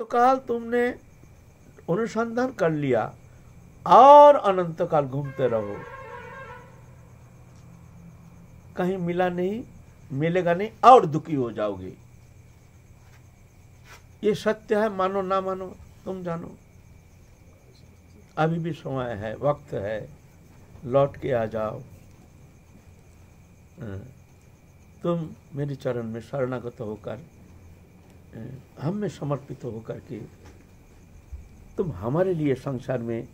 अनंत काल तुमने अनुसंधान कर लिया और अनंत काल घूमते रहो। कहीं मिला नहीं मिलेगा नहीं और दुखी हो जाओगे। ये सत्य है मानो ना मानो तुम जानो। अभी भी समय है वक्त है लौट के आ जाओ। हाँ, तुम मेरे चरण में शरणागत होकर हम में समर्पित होकर के तुम हमारे लिए संसार में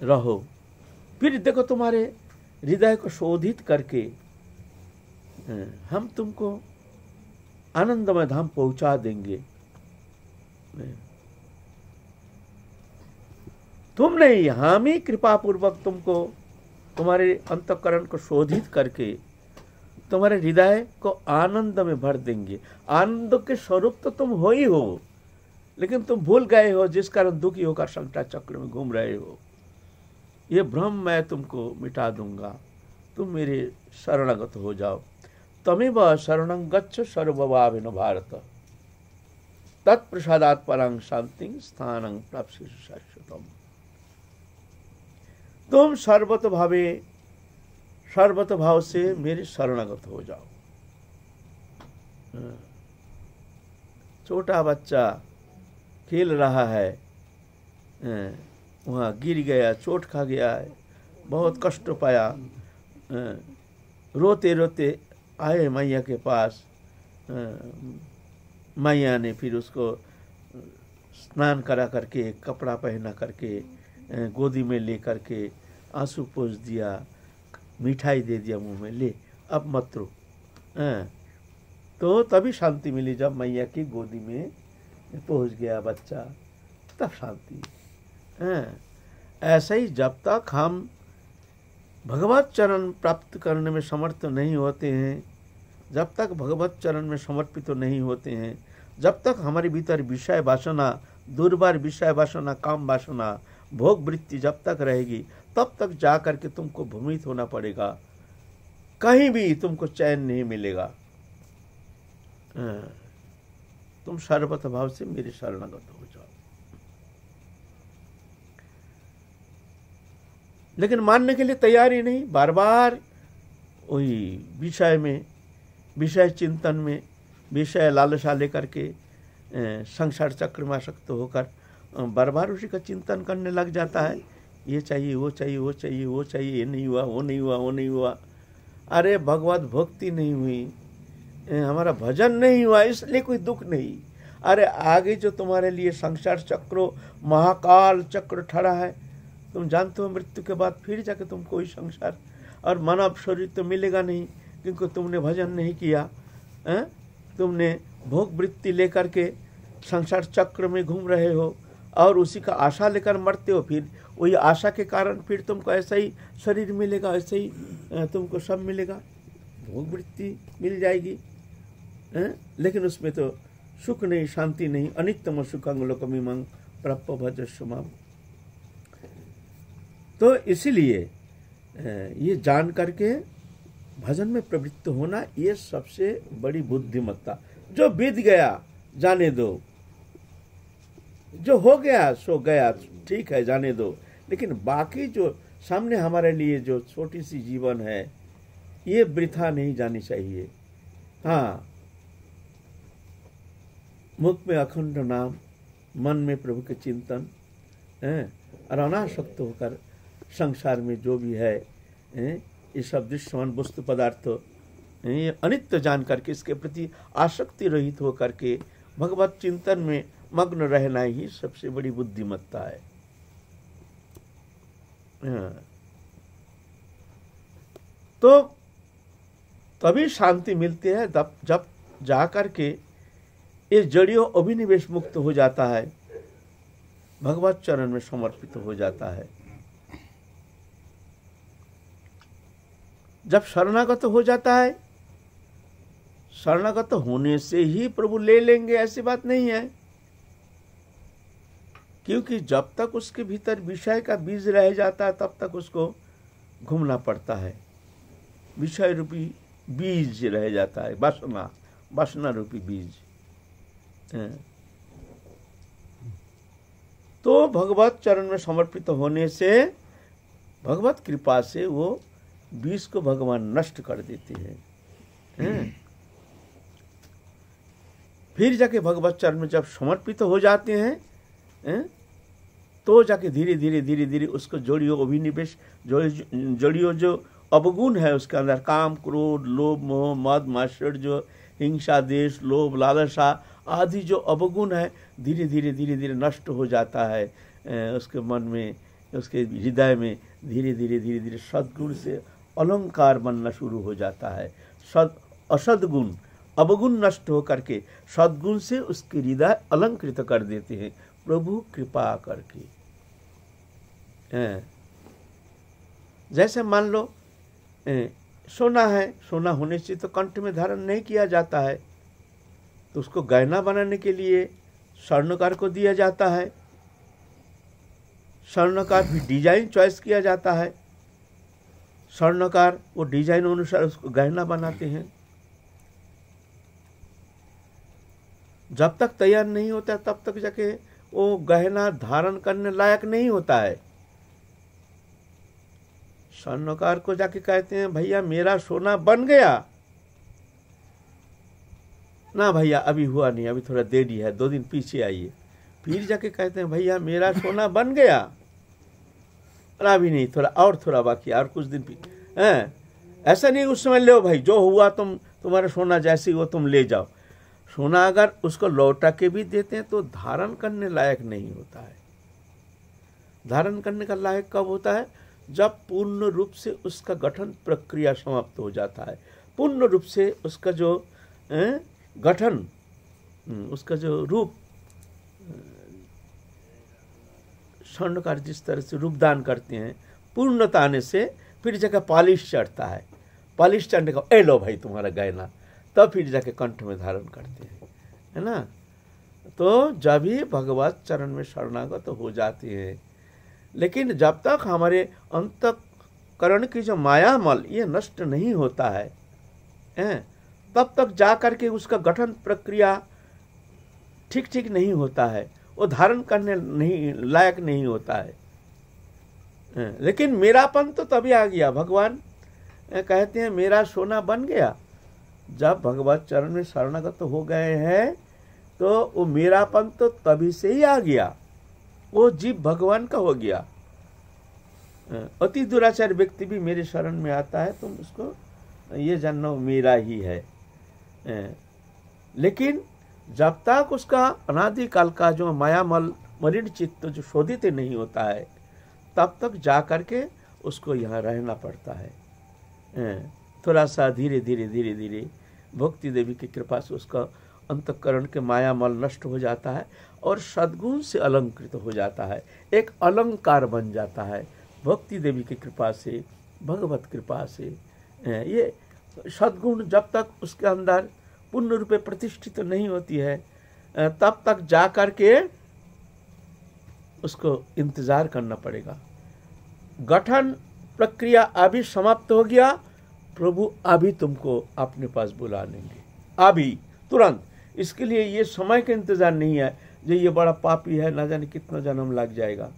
रहो। फिर देखो तुम्हारे हृदय को शोधित करके हम तुमको आनंदमय धाम पहुँचा देंगे। तुम नहीं हम ही कृपा पूर्वक तुमको, तुम्हारे अंतकरण को शोधित करके तुम्हारे हृदय को आनंद में भर देंगे। आनंद के स्वरूप तो तुम हो ही हो। लेकिन तुम भूल गए हो, जिस कारण दुखी होकर संकटा चक्र में घूम रहे हो। ये भ्रम मैं तुमको मिटा दूँगा। तुम मेरे शरणागत हो जाओ। तमेव शरण गच्छ सर्वभाविन भारत। तत्प्रसादात परंग शांति स्थान प्राप्त शाश्वतम तुम सर्वत भावे सर्वत भाव से मेरे शरणागत हो जाओ हाँ। छोटा बच्चा खेल रहा है हाँ। वहाँ गिर गया, चोट खा गया है, बहुत कष्ट पाया हाँ। रोते रोते आए मैया के पास मैया ने फिर उसको स्नान करा करके, कपड़ा पहना करके गोदी में ले करके आँसू पोछ दिया मिठाई दे दिया मुँह में, ले, अब मत रो। तो तभी शांति मिली जब मैया की गोदी में पहुँच गया बच्चा, तब शांति। ऐसा ही जब तक हम भगवत चरण प्राप्त करने में समर्थ नहीं होते हैं, जब तक भगवत चरण में समर्पित तो नहीं होते हैं, जब तक हमारे भीतर विषय वासना, दुर्बार विषय वासना, काम वासना, भोग वृत्ति जब तक रहेगी तब तक जा करके तुमको भ्रमित होना पड़ेगा। कहीं भी तुमको चैन नहीं मिलेगा। तुम सर्वत भाव से मेरे शरणागत हो जाओ। लेकिन मानने के लिए तैयार ही नहीं। बार बार वही विषय में, विषय चिंतन में, विषय लालसा लेकर के संसार चक्र में आसक्त होकर बार बार उसी का चिंतन करने लग जाता है। ये चाहिए, वो चाहिए वो चाहिए वो चाहिए, ये नहीं हुआ, वो नहीं हुआ, वो नहीं हुआ। अरे, भगवत भक्ति नहीं हुई। हमारा भजन नहीं हुआ, इसलिए कोई दुख नहीं। अरे, आगे जो तुम्हारे लिए संसार चक्र, महाकाल चक्र ठड़ा है, तुम जानते हो मृत्यु के बाद फिर जाके तुम कोई संसार, और मानव शरीर तो मिलेगा नहीं, क्योंकि तुमने भजन नहीं किया। है? तुमने भोग वृत्ति लेकर के संसार चक्र में घूम रहे हो, और उसी का आशा लेकर मरते हो फिर। वही आशा के कारण फिर तुमको ऐसा ही शरीर मिलेगा, ऐसे ही तुमको सब मिलेगा। भोग वृत्ति मिल जाएगी है? लेकिन उसमें तो सुख नहीं, शांति नहीं। अनित्यम सुखंग प्रप भज सुमम तो इसीलिए ये जान करके भजन में प्रवृत्त होना ये सबसे बड़ी बुद्धिमत्ता। जो बीत गया, जाने दो। जो हो गया, सो गया, ठीक है, जाने दो। लेकिन बाकी जो सामने हमारे लिए जो छोटी सी जीवन है ये वृथा नहीं जानी चाहिए हाँ मुख में अखंड नाम मन में प्रभु के चिंतन है और अनाशक्त होकर संसार में जो भी है, ये सब दृश्यमान वस्तु पदार्थ ये अनित्य जान करके इसके प्रति आसक्ति रहित होकर के भगवत चिंतन में मग्न रहना ही सबसे बड़ी बुद्धिमत्ता हाँ। तो तभी शांति मिलती है जब जब जाकर के इस जड़ियों अभिनिवेश मुक्त हो जाता है, भगवत चरण में समर्पित हो जाता है। जब शरणागत हो जाता है, शरणागत होने से ही प्रभु ले लेंगे, ऐसी बात नहीं है। क्योंकि जब तक उसके भीतर विषय का बीज रह जाता है, तब तक उसको घूमना पड़ता है विषय रूपी बीज रह जाता है, वासना वासना रूपी बीज तो भगवत चरण में समर्पित होने से, भगवत कृपा से वो बीज को भगवान नष्ट कर देते हैं हैं? फिर जाके भगवत चरण में जब समर्पित हो जाते हैं हैं? तो जाके धीरे धीरे धीरे धीरे उसको जोड़ियो अभिनिवेश जोड़ियो जोड़ियो जो अवगुण है उसके अंदर, काम, क्रोध, लोभ, मोह, मद माश्चर्य हिंसा, देश, लोभ, लालसा आदि जो अवगुण है, धीरे धीरे धीरे धीरे नष्ट हो जाता है उसके मन में, उसके हृदय में धीरे धीरे धीरे धीरे सद्गुण से अलंकार बनना शुरू हो जाता है। सद, असदगुण, अवगुण नष्ट हो करके सद्गुण से उसके हृदय अलंकृत कर देते हैं। प्रभु कृपा करके। जैसे मान लो सोना है, सोना होने से तो कंठ में धारण नहीं किया जाता है। तो उसको गहना बनाने के लिए स्वर्णकार को दिया जाता है। स्वर्णकार भी डिज़ाइन चॉइस किया जाता है। स्वर्णकार वो डिज़ाइन अनुसार उसको गहना बनाते हैं। जब तक तैयार नहीं होता तब तक जाके वो गहना धारण करने लायक नहीं होता है। स्वर्णकार को जाके कहते हैं, भैया, मेरा सोना बन गया। ना भैया, अभी हुआ नहीं, अभी थोड़ा देरी है, दो दिन पीछे आइए। फिर जाके कहते हैं, भैया, मेरा सोना बन गया। अरे अभी नहीं, थोड़ा और थोड़ा बाकी, और कुछ दिन हैं? ऐसा नहीं, उस समय लो भाई, जो हुआ तुम, तुम्हारा सोना जैसी हो, तुम ले जाओ। सोना अगर उसको लौटा के भी देते हैं तो धारण करने लायक नहीं होता है। धारण करने का लायक कब होता है? जब पूर्ण रूप से उसका गठन प्रक्रिया समाप्त हो जाता है। पूर्ण रूप से उसका जो गठन हम्म, उसका जो रूप स्वर्णकार जिस तरह से रूपदान करते हैं पूर्णता आने से फिर जगह पॉलिश चढ़ता है। पॉलिश चढ़ने का ए लो भाई तुम्हारा गहना। तब फिर जाके कंठ में धारण करते हैं है ना? तो जब ही भगवत चरण में शरणागत तो हो जाते हैं लेकिन जब तक हमारे अंतकरण की जो माया मल ये नष्ट नहीं होता है हैं, तब तक जा करके उसका गठन प्रक्रिया ठीक ठीक नहीं होता है वो धारण करने नहीं लायक नहीं होता है। लेकिन मेरापन तो तभी आ गया भगवान कहते हैं मेरा सोना बन गया। जब भगवत चरण में शरणागत हो गए हैं तो वो मेरापन तो तभी से ही आ गया। वो जीव भगवान का हो गया। अति दुराचार व्यक्ति भी मेरे शरण में आता है, तुम उसको, ये जानना मेरा ही है। लेकिन जब तक उसका अनादिकाल का जो मायामल मलिन चित्त जो शोधित नहीं होता है, तब तक जा करके उसको यहाँ रहना पड़ता है। थोड़ा सा धीरे धीरे धीरे धीरे भक्ति देवी की कृपा से उसका अंतकरण के मायामल नष्ट हो जाता है और सद्गुण से अलंकृत हो जाता है, एक अलंकार बन जाता है। भक्ति देवी की कृपा से, भगवत कृपा से ये सद्गुण जब तक उसके अंदर पूर्ण रूपे प्रतिष्ठित तो नहीं होती है तब तक जा कर के उसको इंतज़ार करना पड़ेगा। गठन प्रक्रिया अभी समाप्त हो गया प्रभु अभी तुमको अपने पास बुला लेंगे। अभी, तुरंत। इसके लिए ये समय का इंतज़ार नहीं है जो ये बड़ा पापी है, ना जाने कितना जन्म लग जाएगा।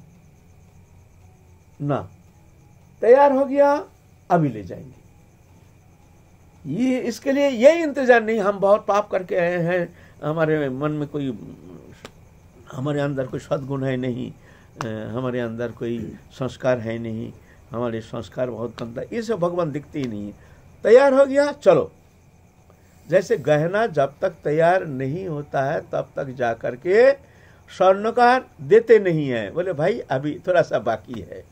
ना। तैयार हो गया, अभी ले जाएँगे। ये, इसके लिए ये इंतज़ार नहीं, हम बहुत पाप करके आए हैं। हमारे मन में कोई, हमारे अंदर कोई सद्गुण है नहीं हमारे अंदर कोई संस्कार है नहीं, हमारे संस्कार बहुत गंदा। ये सब भगवान दिखते ही नहीं है। तैयार हो गया, चलो। जैसे गहना जब तक तैयार नहीं होता है, तब तक जा कर के स्वर्णकार देते नहीं है। बोले, भाई, अभी थोड़ा सा बाकी है।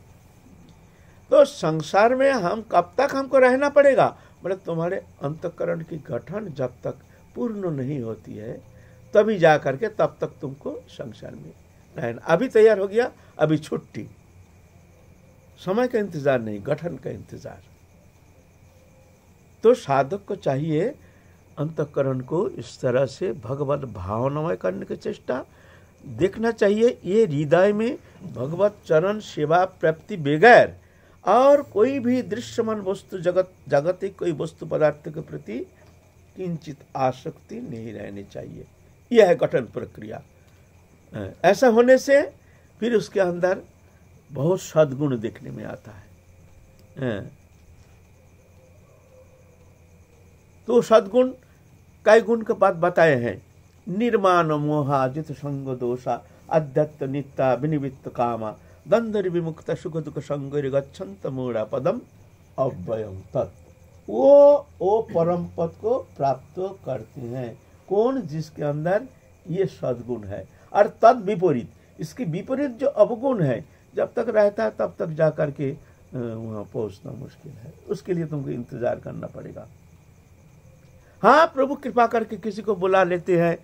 तो संसार में हम कब तक हमको रहना पड़ेगा? बोले, तुम्हारे अंतकरण की गठन जब तक पूर्ण नहीं होती है, तभी जा करके तब तक तुमको संसार में रहना। अभी तैयार हो गया, अभी छुट्टी। समय का इंतज़ार नहीं, गठन का इंतज़ार। तो साधक को चाहिए अंतकरण को इस तरह से भगवत भावनामय करने की चेष्टा। देखना चाहिए, ये हृदय में भगवत चरण सेवा प्राप्ति बगैर और कोई भी दृश्यमान वस्तु जगत, जागतिक कोई वस्तु पदार्थ के प्रति किंचित आसक्ति नहीं रहनी चाहिए। यह है गठन प्रक्रिया। ऐसा होने से फिर उसके अंदर बहुत सदगुण देखने में आता है हाँ। तो सदगुण कई गुण के बाद बताए हैं। निर्माण मोहा, जित संग दोषा अध्यत्त नित्ता, विनिवित्त कामा दंदर विमुक्त, सुख दुख संगर गच्छंत पदम अव्ययम तत्। वो वो परम पद को प्राप्त करते हैं। कौन जिसके अंदर ये सदगुण है? और तद विपरीत, इसके विपरीत जो अवगुण है, जब तक रहता है तब तक जा करके वहाँ पहुँचना मुश्किल है। उसके लिए तुमको इंतज़ार करना पड़ेगा। हाँ प्रभु कृपा करके किसी को बुला लेते हैं।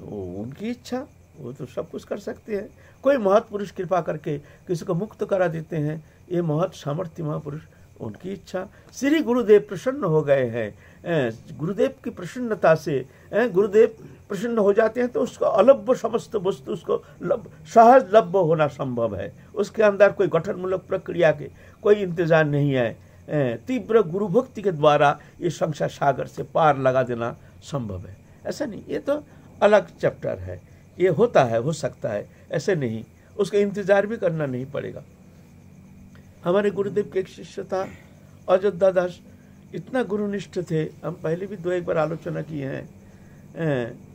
वो उनकी इच्छा, वो तो सब कुछ कर सकते हैं। कोई महत पुरुष कृपा करके किसी को मुक्त करा देते हैं, ये महत सामर्थ्य महापुरुष, उनकी इच्छा। श्री गुरुदेव प्रसन्न हो गए हैं। गुरुदेव की प्रसन्नता से गुरुदेव प्रसन्न हो जाते हैं तो उसको अलभ्य समस्त वस्तु, उसको लब सहज लभ्य होना संभव है। उसके अंदर कोई गठनमूलक प्रक्रिया के कोई इंतज़ार नहीं है। तीव्र गुरु भक्ति के द्वारा ये संसार सागर से पार लगा देना संभव है। ऐसा नहीं, ये तो अलग चैप्टर है। ये होता है, हो सकता है, ऐसे नहीं। उसका इंतज़ार भी करना नहीं पड़ेगा। हमारे गुरुदेव के एक शिष्य था अयोध्या दास इतना गुरुनिष्ठ थे। हम पहले भी दो एक बार आलोचना किए हैं।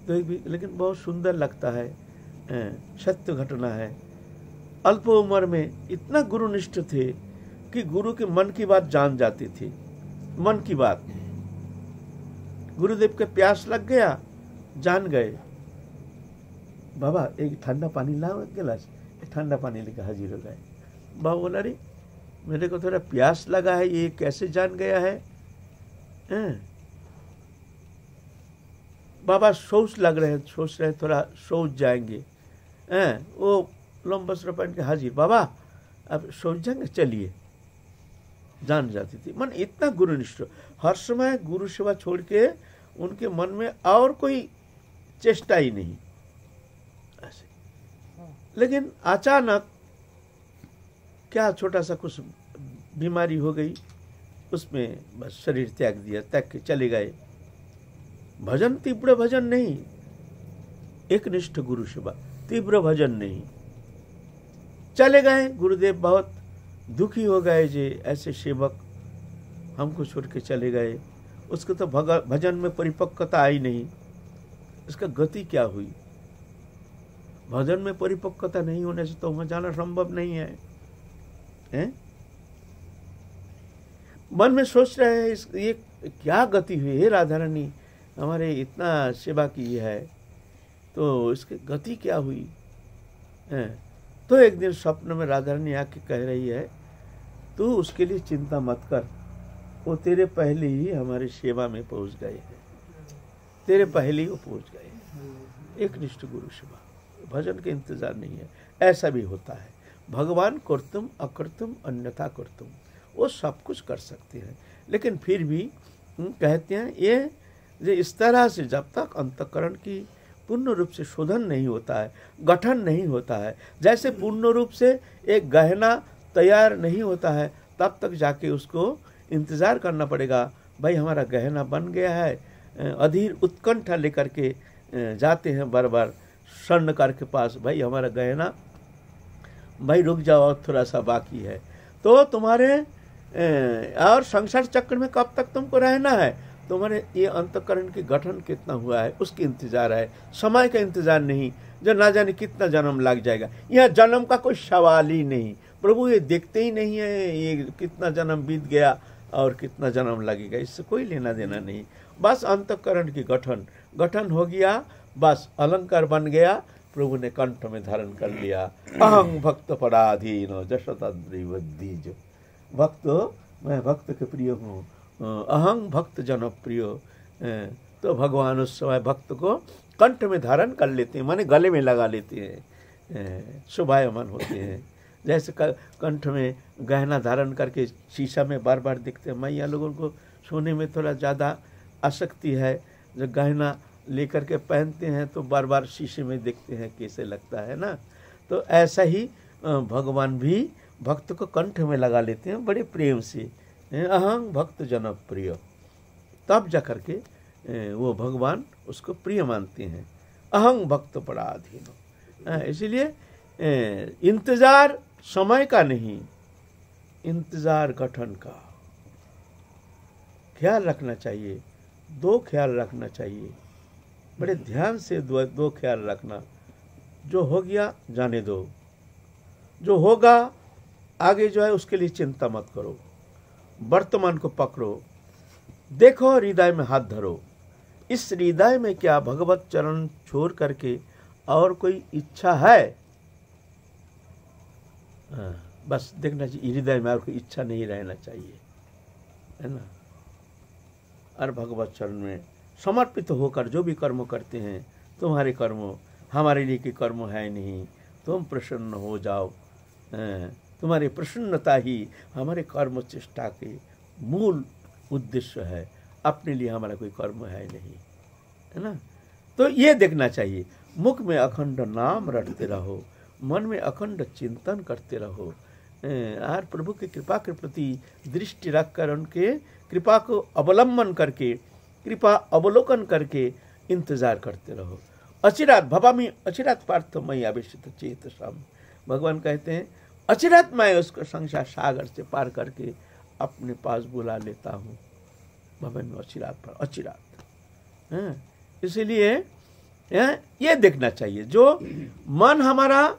तो एक भी, लेकिन बहुत सुंदर लगता है। सत्य घटना है। अल्प उम्र में इतना गुरुनिष्ठ थे कि गुरु के मन की बात जान जाती थी। मन की बात। गुरुदेव के प्यास लग गया, जान गए। बाबा, एक ठंडा पानी लाओ गिलास। ठंडा पानी लेकर हाजिर हो गए। बाबा बोला रे मेरे को थोड़ा प्यास लगा है, ये कैसे जान गया है? हैं? बाबा सोच लग रहे हैं, सोच रहे थोड़ा सोच जाएँगे। हैं? वो लंबा सर पहन के हाजिर। बाबा अब सोच जाएँगे? चलिए। जान जाती थी। मन इतना गुरुनिष्ठ। हर समय गुरु सेवा छोड़ के उनके मन में और कोई चेष्टा ही नहीं। ऐसे। लेकिन अचानक क्या छोटा सा कुछ बीमारी हो गई, उसमें बस शरीर त्याग दिया, त्याग के चले गए। भजन, तीव्र भजन नहीं। एक निष्ठ गुरु सेवा, तीव्र भजन नहीं। चले गए गुरुदेव बहुत। दुखी हो गए जे, ऐसे सेवक हमको छोड़ के चले गए। उसको तो भजन में परिपक्वता आई नहीं। इसका गति क्या हुई? भजन में परिपक्वता नहीं होने से तो वहाँ जाना संभव नहीं है। हैं? मन में सोच रहे हैं, इस, ये क्या गति हुई? है राधा रानी हमारे इतना सेवा की है। तो इसकी गति क्या हुई? है? तो एक दिन स्वप्न में राधा रानी आके कह रही है, तू उसके लिए चिंता मत कर, वो तेरे पहले ही हमारी सेवा में पहुँच गए हैं। तेरे पहले ही वो पहुँच गए हैं। एक निष्ठ गुरु सेवा भजन के इंतज़ार नहीं है, ऐसा भी होता है। भगवान करतुम, अकर्तुम, अन्यथा करतुम, वो सब कुछ कर सकते हैं। लेकिन फिर भी कहते हैं ये इस तरह से जब तक अंतकरण की पूर्ण रूप से शोधन नहीं होता है, गठन नहीं होता है। जैसे पूर्ण रूप से एक गहना तैयार नहीं होता है, तब तक जाके उसको इंतज़ार करना पड़ेगा, भाई हमारा गहना बन गया है अधीर उत्कंठा लेकर के जाते हैं बार बार स्वर्णकार के पास, भाई हमारा गहना, भाई रुक जाओ और थोड़ा सा बाकी है। तो तुम्हारे और संसार चक्र में कब तक तुमको रहना है? तुम्हारे ये अंतकरण के गठन कितना हुआ है, उसकी इंतज़ार है। समय का इंतज़ार नहीं जो ना जाने कितना जन्म लग जाएगा। यह जन्म का कोई सवाल ही नहीं। प्रभु, ये देखते ही नहीं है ये कितना जन्म बीत गया और कितना जन्म लगेगा। इससे कोई लेना देना नहीं। बस अंतकरण की गठन। गठन हो गया, बस अलंकार बन गया। प्रभु ने कंठ में धारण कर लिया। अहं भक्त पराधीन जशतीज भक्त, मैं भक्त के प्रिय हूँ। अहं भक्त जनप्रिय तो भगवान उस समय भक्त को कंठ में धारण कर लेते हैं, माने गले में लगा लेते हैं। शुभायमान होते हैं। जैसे कंठ में गहना धारण करके शीशा में बार बार दिखते हैं, मैया लोगों को सोने में थोड़ा ज़्यादा आसक्ति है। जो गहना लेकर के पहनते हैं तो बार बार शीशे में देखते हैं कैसे लगता है ना? तो ऐसा ही भगवान भी भक्त को कंठ में लगा लेते हैं, बड़े प्रेम से। अहंग भक्त जन प्रिय तब जा करके वो भगवान उसको प्रिय मानते हैं। अहंग भक्त पराधीन इसीलिए इंतज़ार समय का नहीं इंतज़ार गठन का। ख्याल रखना चाहिए दो ख्याल रखना चाहिए। बड़े ध्यान से दो, दो ख्याल रखना। जो हो गया जाने दो। जो होगा आगे जो है उसके लिए चिंता मत करो। वर्तमान को पकड़ो। देखो हृदय में हाथ धरो। इस हृदय में क्या भगवत चरण छोड़ करके और कोई इच्छा है? हाँ, बस देखना चाहिए हृदय में और कोई इच्छा नहीं रहना चाहिए है ना? और भगवत चरण में समर्पित होकर जो भी कर्म करते हैं तुम्हारे कर्म हमारे लिए के कर्म है नहीं तुम प्रसन्न हो जाओ। हाँ, तुम्हारी प्रसन्नता ही हमारे कर्म चेष्टा के मूल उद्देश्य है। अपने लिए हमारा कोई कर्म है नहीं, है ना? तो ये देखना चाहिए, मुख में अखंड नाम रटते रहो, मन में अखंड चिंतन करते रहो। और प्रभु की कृपा के प्रति दृष्टि रखकर उनके कृपा को अवलंबन करके, कृपा अवलोकन करके इंतज़ार करते रहो। अचिरात भवामी, अचिरात पार्थ मई आवेशित चेत सम भगवान कहते हैं अचिरात मैं उसको संसार सागर से पार करके अपने पास बुला लेता हूँ। भवन में अचिरात पर, अचिरात। इसीलिए ये देखना चाहिए, जो मन हमारा,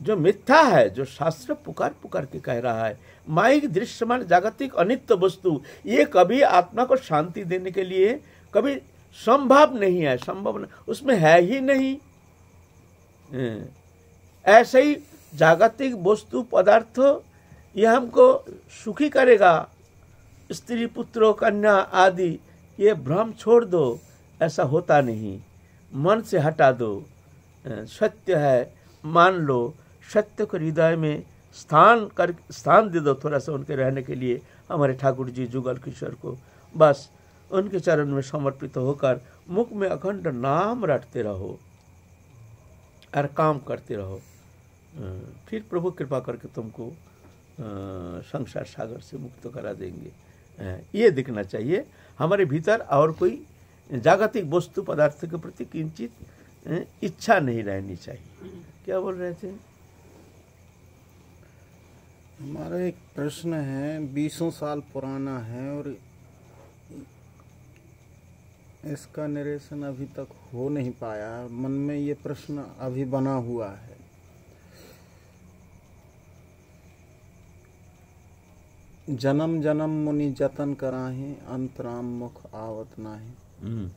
जो मिथ्या है, जो शास्त्र पुकार पुकार के कह रहा है, माइक, दृश्यमान, जागतिक, अनित्य वस्तु, ये कभी आत्मा को शांति देने के लिए कभी संभव नहीं है, संभव उसमें है ही नहीं। ऐसे ही जागतिक वस्तु पदार्थ ये हमको सुखी करेगा। स्त्री, पुत्र, कन्या आदि, ये भ्रम छोड़ दो, ऐसा होता नहीं। मन से हटा दो। सत्य है, मान लो। सत्य को हृदय में स्थान कर, स्थान दे दो थोड़ा सा उनके रहने के लिए। हमारे ठाकुर जी जुगल किशोर को बस उनके चरण में समर्पित होकर मुख में अखंड नाम रटते रहो और काम करते रहो। फिर प्रभु कृपा करके तुमको संसार सागर से मुक्त करा देंगे। ये दिखना चाहिए, हमारे भीतर और कोई जागतिक वस्तु पदार्थ के प्रति किंचित इच्छा नहीं रहनी चाहिए। क्या बोल रहे थे? हमारा एक प्रश्न है, बीसों साल पुराना है और इसका निरेशन अभी तक हो नहीं पाया। मन में ये प्रश्न अभी बना हुआ है। जन्म जन्म मुनि जतन कराहे अंतराम मुख आवत नाही हम्म।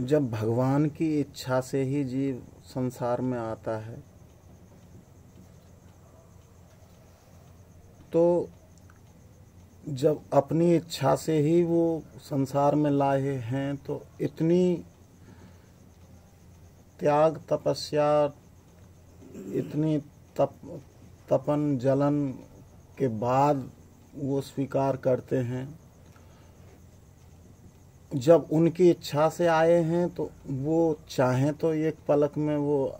जब भगवान की इच्छा से ही जीव संसार में आता है तो जब अपनी इच्छा से ही वो संसार में लाए हैं तो इतनी त्याग तपस्या इतनी तप तपन जलन के बाद वो स्वीकार करते हैं। जब उनकी इच्छा से आए हैं तो वो चाहें तो एक पलक में वो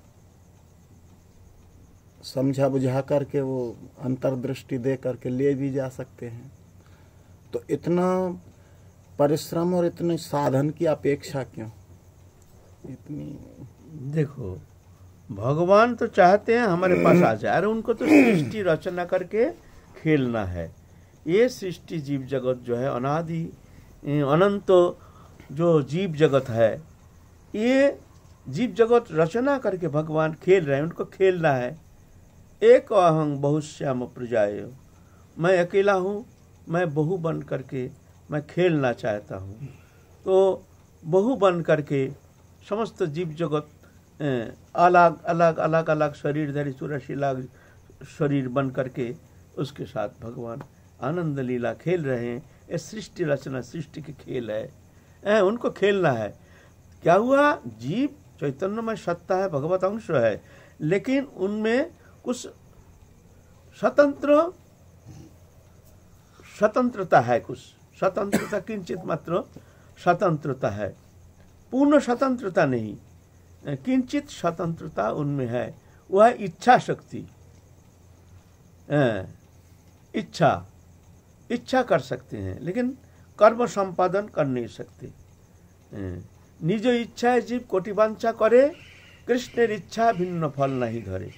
समझा बुझा करके वो अंतर्दृष्टि दे करके ले भी जा सकते हैं। तो इतना परिश्रम और इतने साधन की अपेक्षा क्यों? इतनी देखो भगवान तो चाहते हैं हमारे पास आ जाए। अरे उनको तो सृष्टि रचना करके खेलना है। ये सृष्टि जीव जगत जो है अनादि अनंत जो जीव जगत है ये जीव जगत रचना करके भगवान खेल रहे हैं उनको खेलना है। एक अहंग बहुश्याम प्रजाय मैं अकेला हूँ मैं बहु बन करके मैं खेलना चाहता हूँ। तो बहु बन करके समस्त जीव जगत अलग अलग अलग अलग शरीर धरी लाख शरीर बन करके उसके साथ भगवान आनंद लीला खेल रहे हैं। ये सृष्टि रचना सृष्टि के खेल है। ए, उनको खेलना है। क्या हुआ? जीव चैतन्य में सत्ता है भगवत अंश है। लेकिन उनमें कुछ स्वतंत्र स्वतंत्रता है कुछ। स्वतंत्रता किंचित मात्र स्वतंत्रता है। पूर्ण स्वतंत्रता नहीं। किंचित स्वतंत्रता उनमें है। वह इच्छा शक्ति अं, इच्छा इच्छा कर सकते हैं, लेकिन कर्म संपादन कर नहीं सकते। अं, निज है जीव कोटिवांछा करे, कृष्णर इच्छा भिन्न फल नहीं धरे।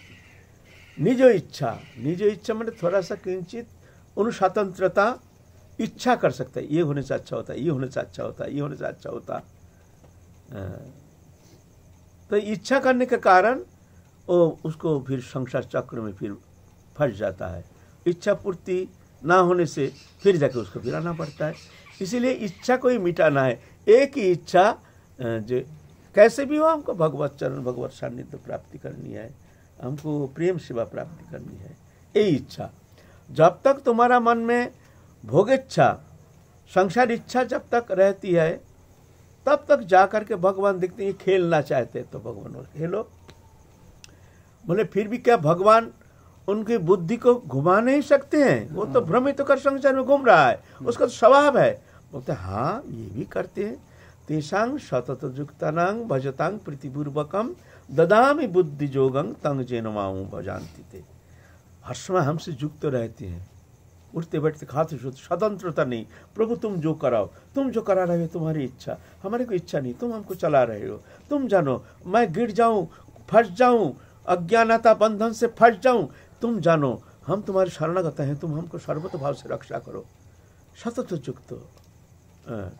निज इच्छा निज इच्छा मैंने थोड़ा सा किंचित अनुस्वतंत्रता इच्छा कर सकता है। ये होने से अच्छा होता है, ये होने से अच्छा होता है, ये होने से अच्छा होता तो इच्छा करने के कारण वो उसको फिर संसार चक्र में फिर फंस जाता है। इच्छा पूर्ति ना होने से फिर जाके उसको फिर आना पड़ता है। इसीलिए इच्छा को ही मिटाना है। एक ही इच्छा जो कैसे भी हो, हमको भगवत चरण, भगवत सान्निध्य प्राप्ति करनी है। हमको प्रेम सेवा प्राप्ति करनी है। यही इच्छा। जब तक तुम्हारा मन में भोग इच्छा संसार इच्छा जब तक रहती है तब तक जा करके भगवान देखते हैं खेलना चाहते हैं। तो भगवान बोले, खेलो बोले फिर भी क्या भगवान उनकी बुद्धि को घुमा नहीं सकते हैं? वो तो भ्रमित होकर संसार में घूम रहा है उसका तो स्वभाव है। बोलते हाँ ये भी करते हैं। तेषांग सतत युक्तानांग भजतांग प्रीतिपूर्वकम ददामी बुद्धि जोगंग तंग जेनमाऊ भजानती थे हर समय हमसे युक्त रहते हैं। उठते बैठते खाते सोते स्वतंत्रता नहीं। प्रभु, तुम जो कराओ, तुम जो करा रहे हो, तुम्हारी इच्छा। हमारी कोई इच्छा नहीं, तुम हमको चला रहे हो। तुम जानो, मैं गिर जाऊँ, फंस जाऊँ, अज्ञानता बंधन से फंस जाऊँ, तुम जानो, हम तुम्हारे शरणागत हैं, तुम हमको सर्वत भाव से रक्षा करो। सतत युक्त हाँ।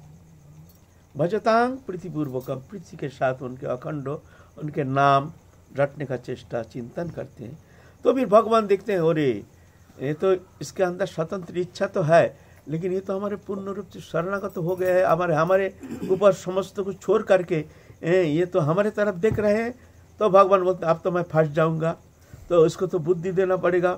भजतांग प्रीतिपूर्वक प्रीति के साथ उनके अखंड उनके नाम रटने का चेष्टा, चिंतन करते हैं। तो फिर भगवान देखते हैं अरे ये तो इसके अंदर स्वतंत्र इच्छा तो है, लेकिन ये तो हमारे पूर्ण रूप से शरणागत हो गए है। हमारे हमारे ऊपर समस्त कुछ छोड़ करके ये तो हमारे तरफ़ देख रहे हैं। तो भगवान बोलते अब तो मैं फंस जाऊँगा। तो इसको तो बुद्धि देना पड़ेगा।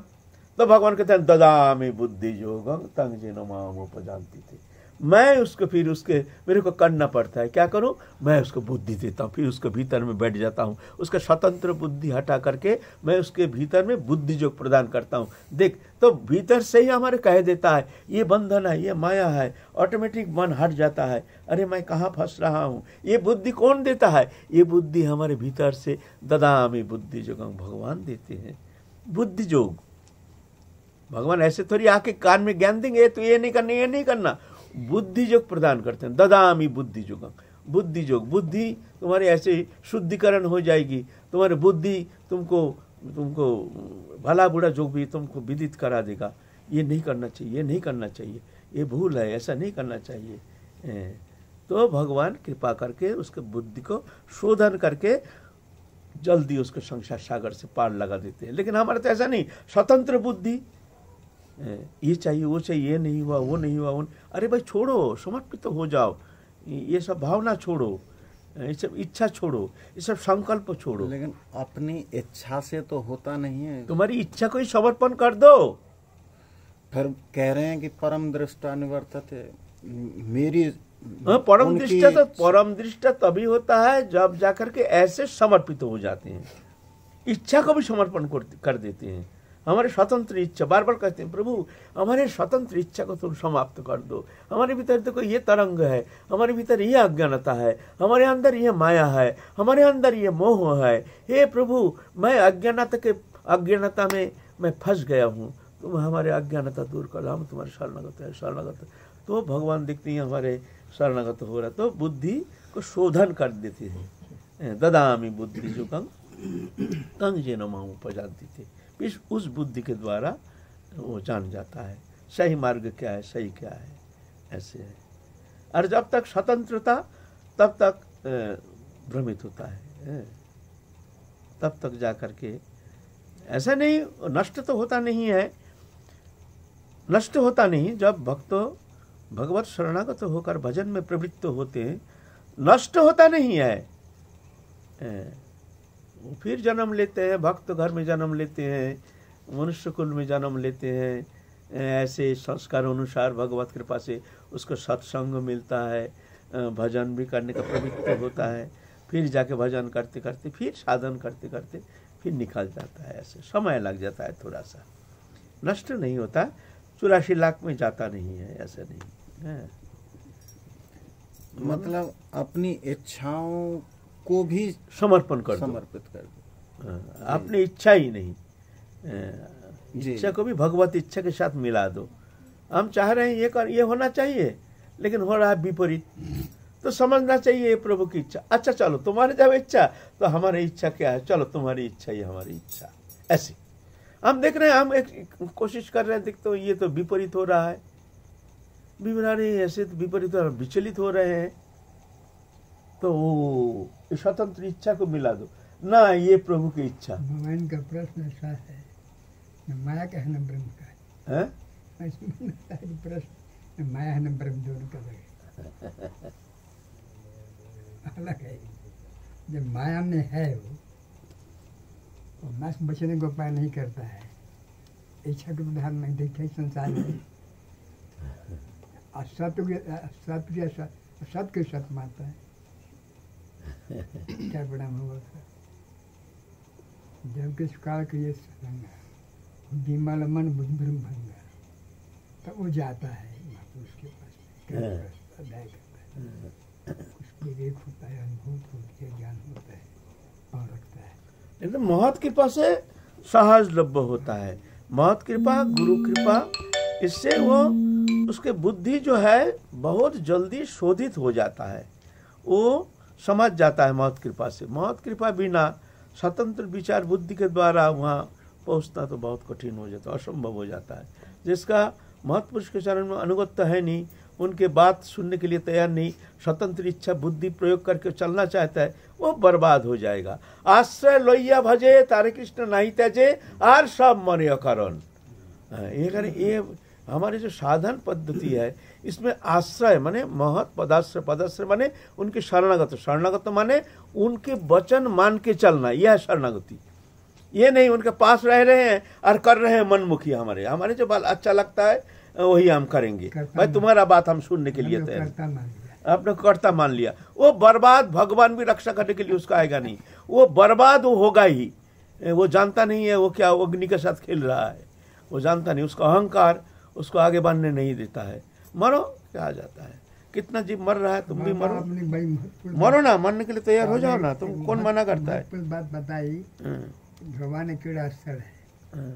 तो भगवान कहते हैं ददा में बुद्धि जोगम तंग जी नमाम उपजानती थी। मैं उसको, फिर उसके, मेरे को करना पड़ता है। क्या करूँ? मैं उसको बुद्धि देता हूँ, फिर उसके भीतर में बैठ जाता हूँ। उसका स्वतंत्र बुद्धि हटा करके मैं उसके भीतर में बुद्धि जो प्रदान करता हूँ। देख तो भीतर से ही हमारे कह देता है, ये बंधन है, ये माया है ऑटोमेटिक मन हट जाता है। अरे, मैं कहाँ फंस रहा हूँ? ये बुद्धि कौन देता है? ये बुद्धि हमारे भीतर से ददामी बुद्धि जो भगवान देते हैं। बुद्धि जोग। भगवान ऐसे थोड़ी आके कान में ज्ञान देंगे तो ये नहीं करना, ये नहीं करना। बुद्धि योग प्रदान करते हैं। ददामी बुद्धि जोगम बुद्धि योग बुद्धि तुम्हारी ऐसे शुद्धिकरण हो जाएगी। तुम्हारी बुद्धि तुमको तुमको भला बुरा जो भी तुमको विदित करा देगा। ये नहीं करना चाहिए, ये नहीं करना चाहिए। ये भूल है, ऐसा नहीं करना चाहिए। तो भगवान कृपा करके उसके बुद्धि को शोधन करके जल्दी उसको संसार सागर से पार लगा देते हैं। लेकिन हमारे तो ऐसा नहीं। स्वतंत्र बुद्धि ये चाहिए वो चाहिए ये नहीं हुआ वो नहीं हुआ वो नहीं- अरे भाई छोड़ो समर्पित तो हो जाओ। ये सब भावना छोड़ो। ये सब इच्छा छोड़ो। ये सब संकल्प छोड़ो। लेकिन अपनी इच्छा से तो होता नहीं है। तुम्हारी इच्छा को ही समर्पण कर दो। फिर कह रहे हैं कि परम दृष्टा निवर्तते मेरी हाँ, परम दृष्टा तो परम दृष्टा तभी होता है जब जाकर के ऐसे समर्पित हो जाते हैं। इच्छा को भी समर्पण कर- कर देते हैं। हमारे स्वतंत्र इच्छा बार बार कहते हैं, प्रभु, हमारे स्वतंत्र इच्छा को तुम समाप्त कर दो। हमारे भीतर देखो, ये तरंग है, हमारे भीतर ये अज्ञानता है, हमारे अंदर ये माया है, हमारे अंदर ये मोह है। हे प्रभु, मैं अज्ञानता के, अज्ञानता में, मैं फंस गया हूँ। तुम हमारे अज्ञानता दूर कर हम तुम्हारे शरणागत है, शरणागत तो भगवान देखते हैं, हमारे शरणागत हो रहा तो बुद्धि को शोधन कर देते हैं। ददामी बुद्धि जुगम कंग जे नमाऊ उपजाती थे इस, उस बुद्धि के द्वारा वो जान जाता है, सही मार्ग क्या है, सही क्या है, ऐसे है। और जब तक स्वतंत्रता तब तक भ्रमित होता है तब तक जा करके ऐसा नहीं, नष्ट तो होता नहीं है, नष्ट होता नहीं, जब भक्त, भगवत शरणागत होकर भजन में प्रवृत्त होते हैं, नष्ट होता नहीं है फिर जन्म लेते हैं, भक्त घर में जन्म लेते हैं, मनुष्य कुल में जन्म लेते हैं, ऐसे संस्कार अनुसार भगवत कृपा से उसको सत्संग मिलता है भजन भी करने का प्रवृत्त होता है, फिर जाके भजन करते करते, फिर साधन करते करते, फिर निकल जाता है ऐसे, समय लग जाता है थोड़ा सा नष्ट नहीं होता, चौरासी लाख में जाता नहीं है, ऐसा नहीं, है। मतलब अपनी इच्छाओं को भी समर्पण कर समर्पित कर दो। हाँ, अपनी इच्छा ही नहीं। इच्छा को भी भगवत इच्छा के साथ मिला दो। हम चाह रहे हैं ये कर ये होना चाहिए लेकिन हो रहा है विपरीत। तो समझना चाहिए ये प्रभु की इच्छा। अच्छा चलो तुम्हारी जब इच्छा तो हमारी इच्छा क्या है? चलो तुम्हारी इच्छा ये हमारी इच्छा। ऐसी। हम देख रहे हैं हम एक कोशिश कर रहे हैं देखते हो ये तो विपरीत हो रहा है। विवरानी ऐसे तो विपरीत विचलित हो रहे हैं। तो स्वतंत्र इच्छा को मिला दो। ना ये प्रभु की इच्छा। भगवान का प्रश्न ऐसा है न माया का है न ब्रह्म का है। है? में है प्रश्न माया है न ब्रह्म दोनों का लगे अलग है। जब माया में है वो तो नस बचने को उपाय नहीं करता है। इच्छा के उदाहरण नहीं देखे संसार में। असत्य के असत्य के असत असत के सत मानता है। क्या होगा उसका जब किस काल के ये संग विमल मन बुझ ब्रह्म भंगा तब वो जाता है महापुरुष के पास में, हाँ। अध्याय करता है। कुछ विवेक होता है अनुभूत होती है ज्ञान होता है और रखता है। एकदम महत कृपा से सहज लभ्य होता है। महत कृपा गुरु कृपा इससे वो उसके बुद्धि जो है बहुत जल्दी शोधित हो जाता है। वो समझ जाता है महत कृपा से। महत कृपा बिना स्वतंत्र विचार बुद्धि के द्वारा वहाँ पहुँचना तो बहुत कठिन हो जाता है असंभव हो जाता है। जिसका महत्पुरुष के चरण में अनुगत तो है नहीं उनके बात सुनने के लिए तैयार नहीं स्वतंत्र इच्छा बुद्धि प्रयोग करके चलना चाहता है वो बर्बाद हो जाएगा। आश्रय लोहिया भजे तारे कृष्ण नहीं त्याजे आर सब मरे अकारण। हाँ, ये हमारी जो साधन पद्धति है इसमें आश्रय माने महत पदाश्रय पदाश्रय माने उनके शरणागत शरणागत माने उनके वचन मान के चलना यह है शरणागति। ये नहीं उनके पास रह रहे हैं और कर रहे हैं मनमुखी हमारे। हमारे जो बाल अच्छा लगता है वही हम करेंगे। भाई तुम्हारा बात हम सुनने के लिए तैयार आपने कर्ता मान लिया। वो बर्बाद भगवान भी रक्षा करने के लिए उसका आएगा नहीं। वो बर्बाद वो होगा ही। वो जानता नहीं है वो क्या अग्नि के साथ खेल रहा है। वो जानता नहीं उसका अहंकार उसको आगे बढ़ने नहीं देता है। मरो क्या आ जाता है? कितना जीव मर रहा है तुम भी मरो। मरो ना मरने के लिए तैयार हो जाओ ना तुम कौन मना करता है? बात बताई। हम्म, भगवान ने क्रीड़ा स्थल है। हम्म,